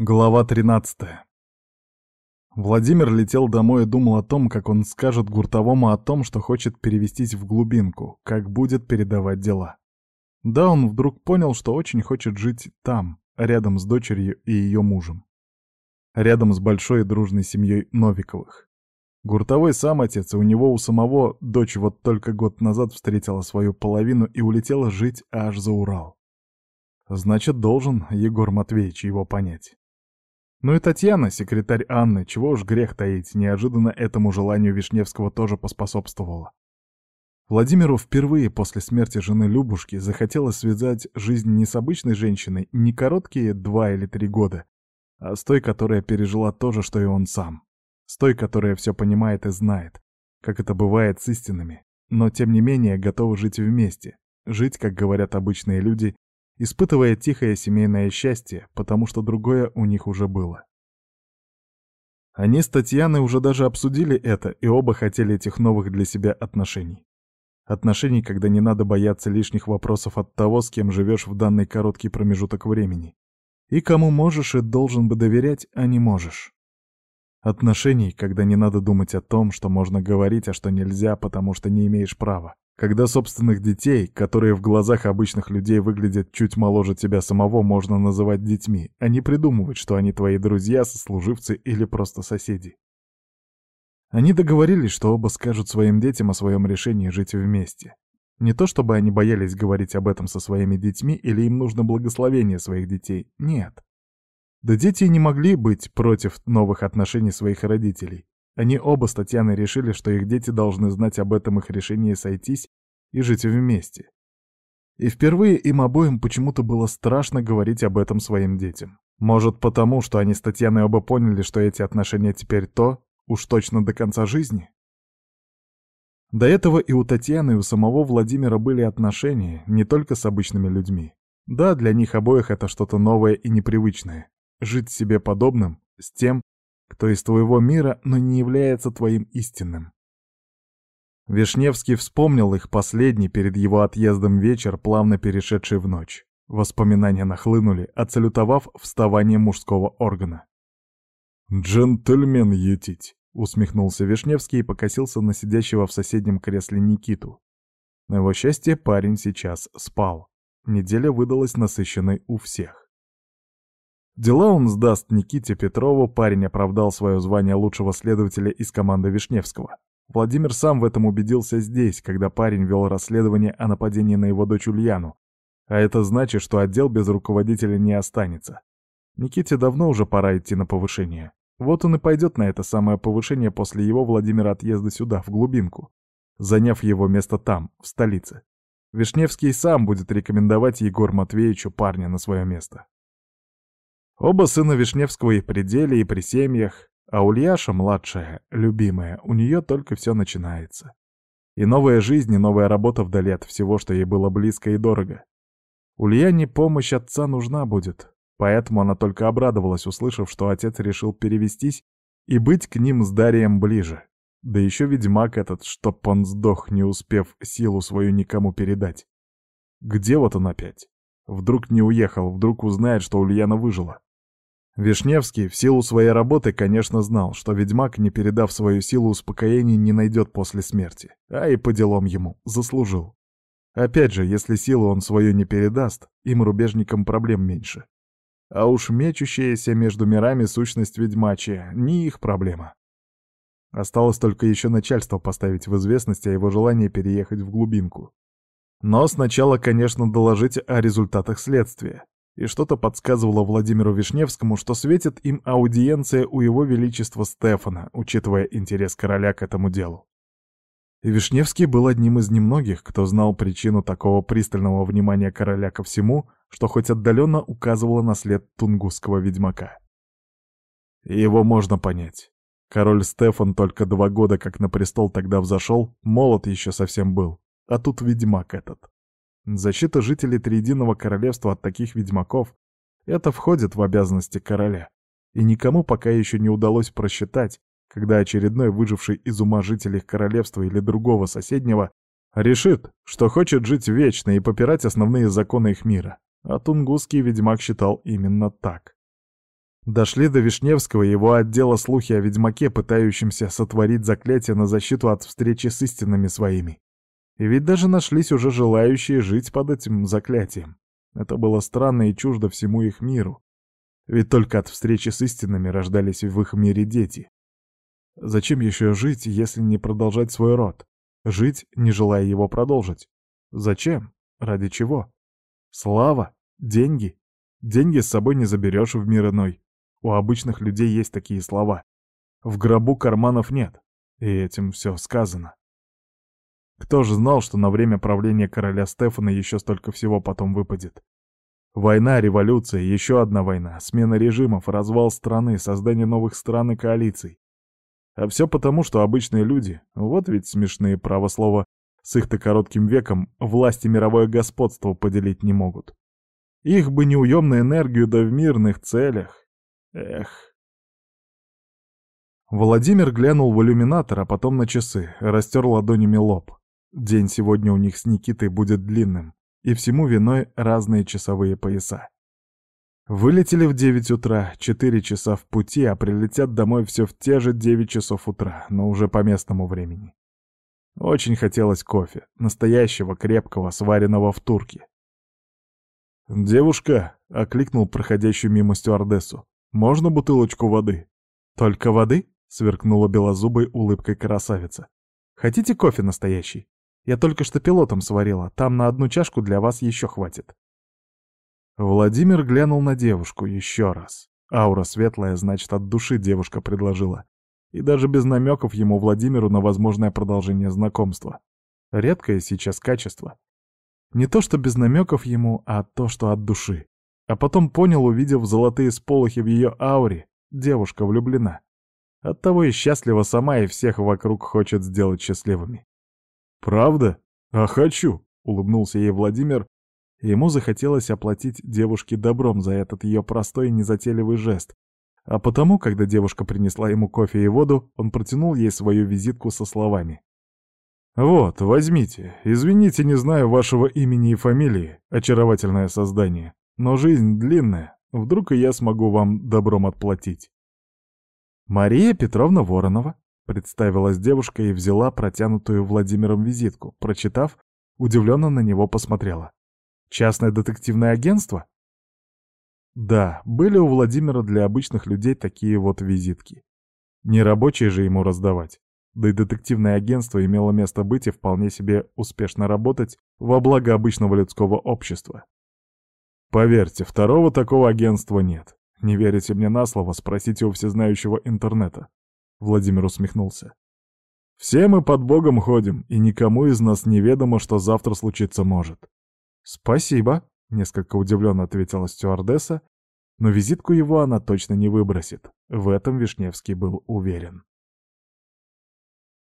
Глава 13. Владимир летел домой и думал о том, как он скажет Гуртовому о том, что хочет перевестись в глубинку, как будет передавать дела. Да, он вдруг понял, что очень хочет жить там, рядом с дочерью и ее мужем. Рядом с большой и дружной семьей Новиковых. Гуртовой сам отец, и у него у самого дочь вот только год назад встретила свою половину и улетела жить аж за Урал. Значит, должен Егор Матвеевич его понять. Ну и Татьяна, секретарь Анны, чего уж грех таить, неожиданно этому желанию Вишневского тоже поспособствовала. Владимиру впервые после смерти жены Любушки захотелось связать жизнь не с обычной женщиной, не короткие два или три года, а с той, которая пережила то же, что и он сам. С той, которая все понимает и знает, как это бывает с истинными, но тем не менее готова жить вместе, жить, как говорят обычные люди, испытывая тихое семейное счастье, потому что другое у них уже было. Они с Татьяной уже даже обсудили это, и оба хотели этих новых для себя отношений. Отношений, когда не надо бояться лишних вопросов от того, с кем живешь в данный короткий промежуток времени. И кому можешь и должен бы доверять, а не можешь. Отношений, когда не надо думать о том, что можно говорить, а что нельзя, потому что не имеешь права. Когда собственных детей, которые в глазах обычных людей выглядят чуть моложе тебя самого, можно называть детьми, а не придумывать, что они твои друзья, сослуживцы или просто соседи. Они договорились, что оба скажут своим детям о своем решении жить вместе. Не то чтобы они боялись говорить об этом со своими детьми или им нужно благословение своих детей, нет. Да дети не могли быть против новых отношений своих родителей. Они оба с Татьяной решили, что их дети должны знать об этом их решении сойтись и жить вместе. И впервые им обоим почему-то было страшно говорить об этом своим детям. Может, потому, что они с Татьяной оба поняли, что эти отношения теперь то, уж точно до конца жизни? До этого и у Татьяны, и у самого Владимира были отношения не только с обычными людьми. Да, для них обоих это что-то новое и непривычное. Жить себе подобным, с тем, кто из твоего мира, но не является твоим истинным. Вишневский вспомнил их последний перед его отъездом вечер, плавно перешедший в ночь. Воспоминания нахлынули, отсалютовав вставание мужского органа. «Джентльмен ютить», — усмехнулся Вишневский и покосился на сидящего в соседнем кресле Никиту. На его счастье парень сейчас спал. Неделя выдалась насыщенной у всех. Дела он сдаст Никите Петрову, парень оправдал свое звание лучшего следователя из команды Вишневского. Владимир сам в этом убедился здесь, когда парень вел расследование о нападении на его дочь Ульяну. А это значит, что отдел без руководителя не останется. Никите давно уже пора идти на повышение. Вот он и пойдет на это самое повышение после его Владимира отъезда сюда, в глубинку, заняв его место там, в столице. Вишневский сам будет рекомендовать Егор Матвеевичу парня на свое место. Оба сына Вишневского и при деле, и при семьях, а Ульяша, младшая, любимая, у нее только все начинается. И новая жизнь, и новая работа вдали от всего, что ей было близко и дорого. Ульяне помощь отца нужна будет, поэтому она только обрадовалась, услышав, что отец решил перевестись и быть к ним с Дарием ближе. Да еще ведьмак этот, чтоб он сдох, не успев силу свою никому передать. Где вот он опять? Вдруг не уехал, вдруг узнает, что Ульяна выжила. Вишневский в силу своей работы, конечно, знал, что ведьмак, не передав свою силу успокоения, не найдет после смерти. А и по делам ему, заслужил. Опять же, если силу он свою не передаст, им, рубежникам, проблем меньше. А уж мечущаяся между мирами сущность ведьмачья — не их проблема. Осталось только еще начальство поставить в известность о его желании переехать в глубинку. Но сначала, конечно, доложить о результатах следствия и что-то подсказывало Владимиру Вишневскому, что светит им аудиенция у его величества Стефана, учитывая интерес короля к этому делу. И Вишневский был одним из немногих, кто знал причину такого пристального внимания короля ко всему, что хоть отдаленно указывало на след тунгусского ведьмака. Его можно понять. Король Стефан только два года как на престол тогда взошел, молод еще совсем был, а тут ведьмак этот. Защита жителей Триединого Королевства от таких ведьмаков — это входит в обязанности короля. И никому пока еще не удалось просчитать, когда очередной выживший из ума жителей королевства или другого соседнего решит, что хочет жить вечно и попирать основные законы их мира. А тунгусский ведьмак считал именно так. Дошли до Вишневского и его отдела слухи о ведьмаке, пытающемся сотворить заклятие на защиту от встречи с истинными своими. И ведь даже нашлись уже желающие жить под этим заклятием. Это было странно и чуждо всему их миру. Ведь только от встречи с истинными рождались в их мире дети. Зачем еще жить, если не продолжать свой род? Жить, не желая его продолжить. Зачем? Ради чего? Слава? Деньги? Деньги с собой не заберешь в мир иной. У обычных людей есть такие слова. В гробу карманов нет. И этим все сказано. Кто же знал, что на время правления короля Стефана еще столько всего потом выпадет? Война, революция, еще одна война, смена режимов, развал страны, создание новых стран и коалиций. А все потому, что обычные люди, вот ведь смешные правослова, с их-то коротким веком власть и мировое господство поделить не могут. Их бы неуемную энергию да в мирных целях. Эх. Владимир глянул в иллюминатор, а потом на часы, растер ладонями лоб. День сегодня у них с Никитой будет длинным, и всему виной разные часовые пояса. Вылетели в 9 утра, 4 часа в пути, а прилетят домой все в те же 9 часов утра, но уже по местному времени. Очень хотелось кофе, настоящего, крепкого, сваренного в турке. «Девушка», — окликнул проходящую мимо стюардессу, — «можно бутылочку воды?» «Только воды?» — сверкнула белозубой улыбкой красавица. «Хотите кофе настоящий? Я только что пилотом сварила, там на одну чашку для вас еще хватит». Владимир глянул на девушку еще раз. Аура светлая, значит, от души девушка предложила. И даже без намеков ему Владимиру на возможное продолжение знакомства. Редкое сейчас качество. Не то, что без намеков ему, а то, что от души. А потом понял, увидев золотые сполохи в ее ауре, девушка влюблена. Оттого и счастлива сама, и всех вокруг хочет сделать счастливыми. «Правда? А хочу!» — улыбнулся ей Владимир. Ему захотелось оплатить девушке добром за этот ее простой и незатейливый жест. А потому, когда девушка принесла ему кофе и воду, он протянул ей свою визитку со словами. «Вот, возьмите. Извините, не знаю вашего имени и фамилии, очаровательное создание. Но жизнь длинная, вдруг и я смогу вам добром отплатить». «Мария Петровна Воронова», — представилась девушка и взяла протянутую Владимиром визитку. Прочитав, удивленно на него посмотрела. «Частное детективное агентство?» Да, были у Владимира для обычных людей такие вот визитки. Не рабочие же ему раздавать да и детективное агентство имело место быть и вполне себе успешно работать во благо обычного людского общества. Поверьте, второго такого агентства нет. Не верите мне на слово, спросите у всезнающего интернета. Владимир усмехнулся. Все мы под Богом ходим, и никому из нас неведомо, что завтра случиться может. Спасибо, несколько удивленно ответила стюардесса, но визитку его она точно не выбросит. В этом Вишневский был уверен.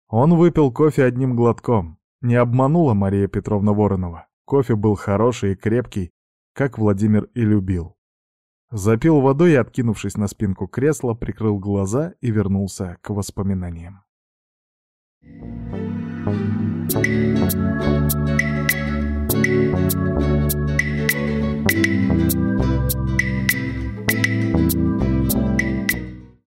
Он выпил кофе одним глотком. Не обманула Мария Петровна Воронова. Кофе был хороший и крепкий, как Владимир и любил. Запил водой и, откинувшись на спинку кресла, прикрыл глаза и вернулся к воспоминаниям. Thank you.